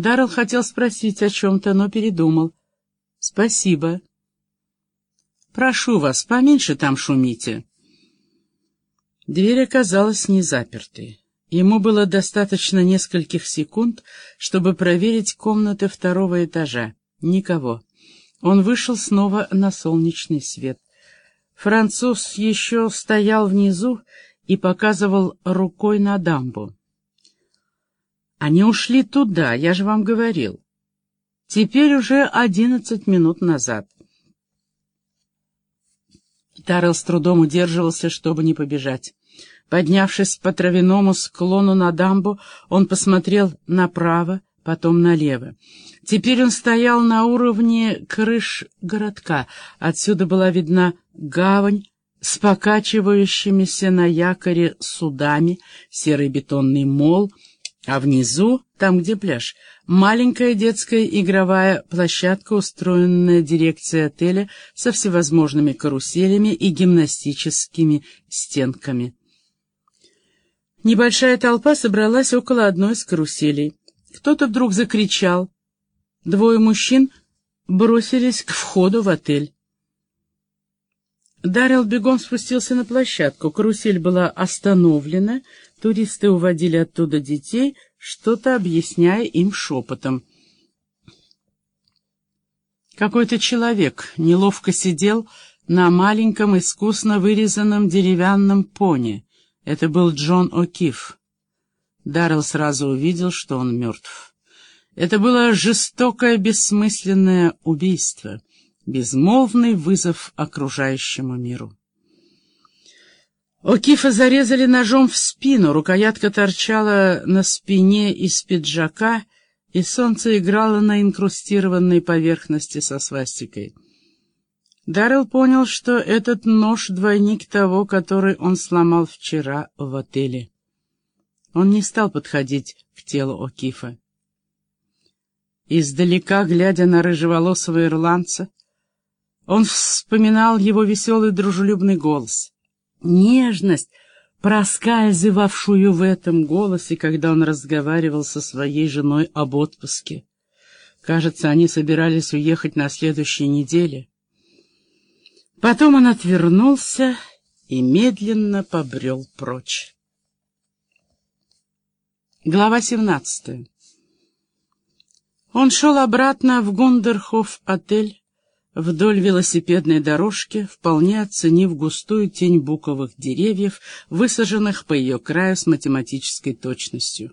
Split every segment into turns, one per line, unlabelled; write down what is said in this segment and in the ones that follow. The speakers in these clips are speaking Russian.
Даррелл хотел спросить о чем-то, но передумал. «Спасибо». «Прошу вас, поменьше там шумите». Дверь оказалась не запертой. Ему было достаточно нескольких секунд, чтобы проверить комнаты второго этажа. Никого. Он вышел снова на солнечный свет. Француз еще стоял внизу и показывал рукой на дамбу. «Они ушли туда, я же вам говорил. Теперь уже одиннадцать минут назад». Тарел с трудом удерживался, чтобы не побежать. Поднявшись по травяному склону на дамбу, он посмотрел направо, потом налево. Теперь он стоял на уровне крыш городка. Отсюда была видна гавань с покачивающимися на якоре судами, серый бетонный мол, а внизу, там, где пляж, маленькая детская игровая площадка, устроенная дирекцией отеля со всевозможными каруселями и гимнастическими стенками. Небольшая толпа собралась около одной из каруселей. Кто-то вдруг закричал. Двое мужчин бросились к входу в отель. Даррелл бегом спустился на площадку. Карусель была остановлена, туристы уводили оттуда детей, что-то объясняя им шепотом. Какой-то человек неловко сидел на маленьком искусно вырезанном деревянном пони. Это был Джон О'Кифф. Даррелл сразу увидел, что он мертв. Это было жестокое, бессмысленное убийство, безмолвный вызов окружающему миру. О'Кифа зарезали ножом в спину, рукоятка торчала на спине из пиджака, и солнце играло на инкрустированной поверхности со свастикой. Даррелл понял, что этот нож — двойник того, который он сломал вчера в отеле. Он не стал подходить к телу О'Кифа. Издалека, глядя на рыжеволосого ирландца, он вспоминал его веселый дружелюбный голос. Нежность, проскальзывавшую в этом голосе, когда он разговаривал со своей женой об отпуске. Кажется, они собирались уехать на следующей неделе. Потом он отвернулся и медленно побрел прочь. Глава 17 Он шел обратно в Гундерхоф-отель вдоль велосипедной дорожки, вполне оценив густую тень буковых деревьев, высаженных по ее краю с математической точностью.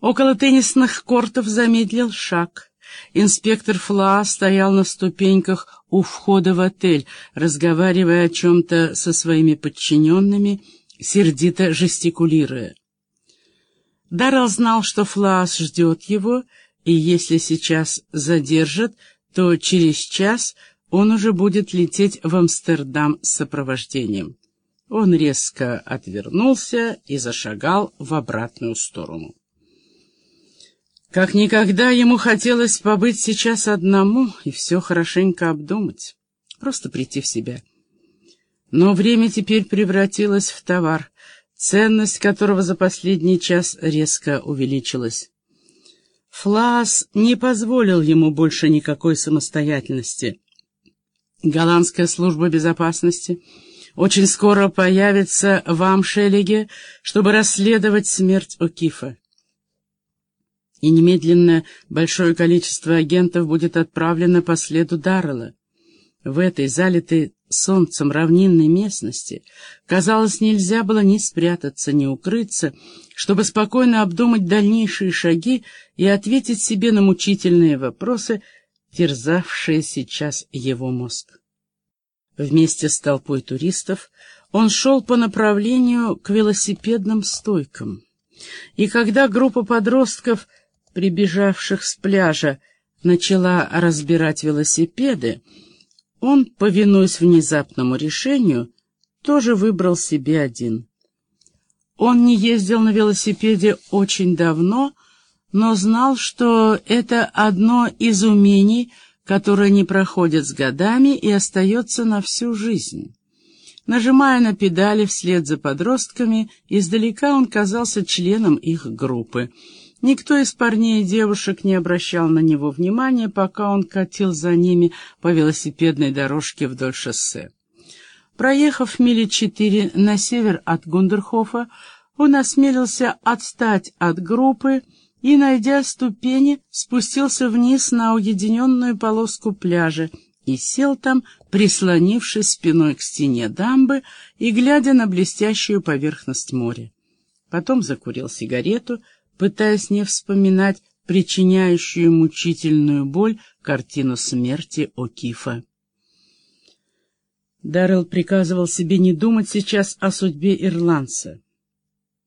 Около теннисных кортов замедлил шаг — Инспектор Фла стоял на ступеньках у входа в отель, разговаривая о чем-то со своими подчиненными, сердито жестикулируя. Даррелл знал, что Флаас ждет его, и если сейчас задержат, то через час он уже будет лететь в Амстердам с сопровождением. Он резко отвернулся и зашагал в обратную сторону. Как никогда ему хотелось побыть сейчас одному и все хорошенько обдумать, просто прийти в себя. Но время теперь превратилось в товар, ценность которого за последний час резко увеличилась. Флаас не позволил ему больше никакой самостоятельности. Голландская служба безопасности очень скоро появится в Амшелеге, чтобы расследовать смерть Окифа и немедленно большое количество агентов будет отправлено по следу Даррелла. В этой залитой солнцем равнинной местности, казалось, нельзя было ни спрятаться, ни укрыться, чтобы спокойно обдумать дальнейшие шаги и ответить себе на мучительные вопросы, терзавшие сейчас его мозг. Вместе с толпой туристов он шел по направлению к велосипедным стойкам. И когда группа подростков — прибежавших с пляжа, начала разбирать велосипеды, он, повинуясь внезапному решению, тоже выбрал себе один. Он не ездил на велосипеде очень давно, но знал, что это одно из умений, которое не проходит с годами и остается на всю жизнь. Нажимая на педали вслед за подростками, издалека он казался членом их группы — Никто из парней и девушек не обращал на него внимания, пока он катил за ними по велосипедной дорожке вдоль шоссе. Проехав мили четыре на север от Гундерхофа, он осмелился отстать от группы и, найдя ступени, спустился вниз на уединенную полоску пляжа и сел там, прислонившись спиной к стене дамбы и глядя на блестящую поверхность моря. Потом закурил сигарету, пытаясь не вспоминать причиняющую мучительную боль картину смерти О'Кифа. Даррелл приказывал себе не думать сейчас о судьбе ирландца.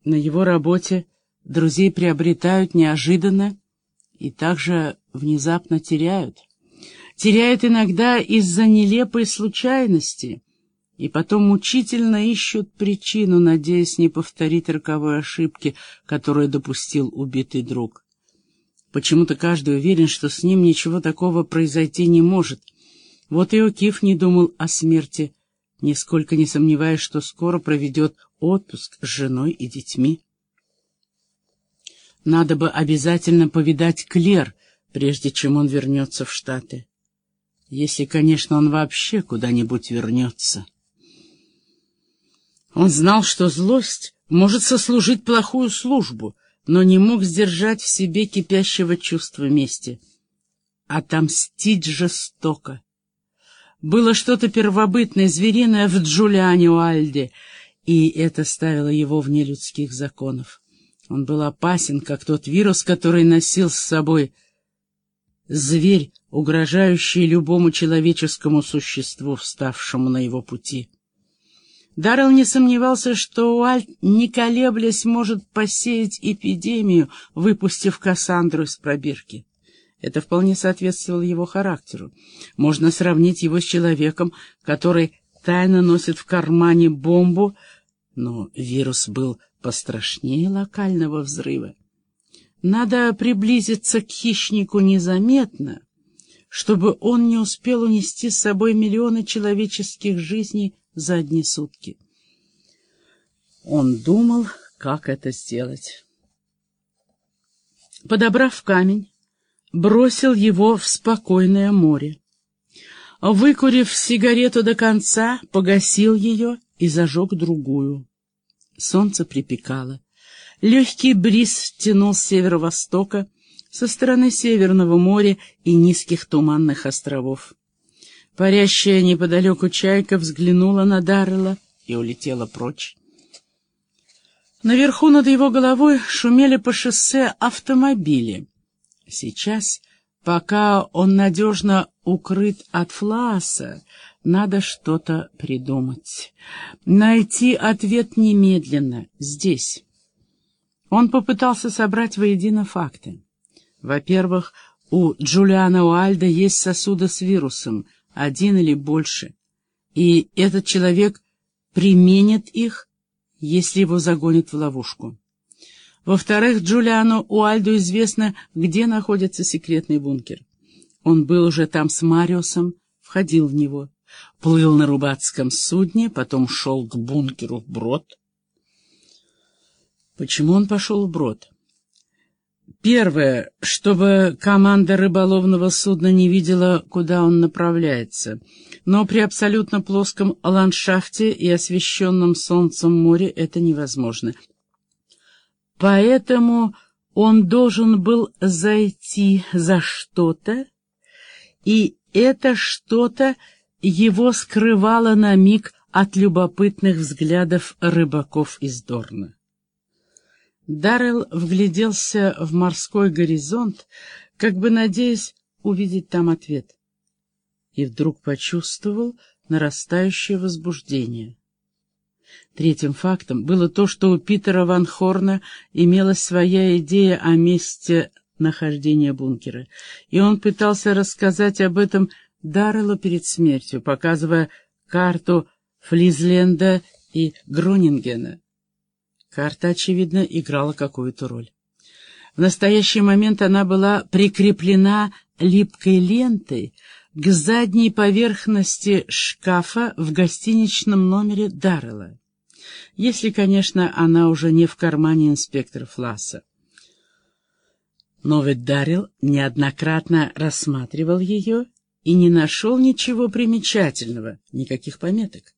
На его работе друзей приобретают неожиданно и также внезапно теряют. Теряют иногда из-за нелепой случайности — и потом мучительно ищут причину, надеясь не повторить роковой ошибки, которую допустил убитый друг. Почему-то каждый уверен, что с ним ничего такого произойти не может. Вот и Окиф не думал о смерти, нисколько не сомневаясь, что скоро проведет отпуск с женой и детьми. Надо бы обязательно повидать Клер, прежде чем он вернется в Штаты. Если, конечно, он вообще куда-нибудь вернется. Он знал, что злость может сослужить плохую службу, но не мог сдержать в себе кипящего чувства мести. Отомстить жестоко. Было что-то первобытное, звериное в Джулиане Уальде, и это ставило его вне людских законов. Он был опасен, как тот вирус, который носил с собой зверь, угрожающий любому человеческому существу, вставшему на его пути. Даррелл не сомневался, что Уальт, не колеблясь, может посеять эпидемию, выпустив Кассандру из пробирки. Это вполне соответствовало его характеру. Можно сравнить его с человеком, который тайно носит в кармане бомбу, но вирус был пострашнее локального взрыва. Надо приблизиться к хищнику незаметно, чтобы он не успел унести с собой миллионы человеческих жизней за одни сутки. Он думал, как это сделать. Подобрав камень, бросил его в спокойное море. Выкурив сигарету до конца, погасил ее и зажег другую. Солнце припекало. Легкий бриз тянул с северо-востока, со стороны Северного моря и низких туманных островов. Парящая неподалеку чайка взглянула на Даррелла и улетела прочь. Наверху над его головой шумели по шоссе автомобили. Сейчас, пока он надежно укрыт от фласа, надо что-то придумать. Найти ответ немедленно, здесь. Он попытался собрать воедино факты. Во-первых, у Джулиана Уальда есть сосуды с вирусом — один или больше, и этот человек применит их, если его загонят в ловушку. Во-вторых, Джулиану Уальду известно, где находится секретный бункер. Он был уже там с Мариусом, входил в него, плыл на рубатском судне, потом шел к бункеру вброд. Почему он пошел вброд? Первое, чтобы команда рыболовного судна не видела, куда он направляется. Но при абсолютно плоском ландшафте и освещенном солнцем море это невозможно. Поэтому он должен был зайти за что-то, и это что-то его скрывало на миг от любопытных взглядов рыбаков из Дорна. Даррелл вгляделся в морской горизонт, как бы надеясь увидеть там ответ. И вдруг почувствовал нарастающее возбуждение. Третьим фактом было то, что у Питера Ван Хорна имелась своя идея о месте нахождения бункера, и он пытался рассказать об этом Дарреллу перед смертью, показывая карту Флизленда и Гронингена. Карта, очевидно, играла какую-то роль. В настоящий момент она была прикреплена липкой лентой к задней поверхности шкафа в гостиничном номере Даррелла. Если, конечно, она уже не в кармане инспектора Фласса. Но ведь Дарил неоднократно рассматривал ее и не нашел ничего примечательного, никаких пометок.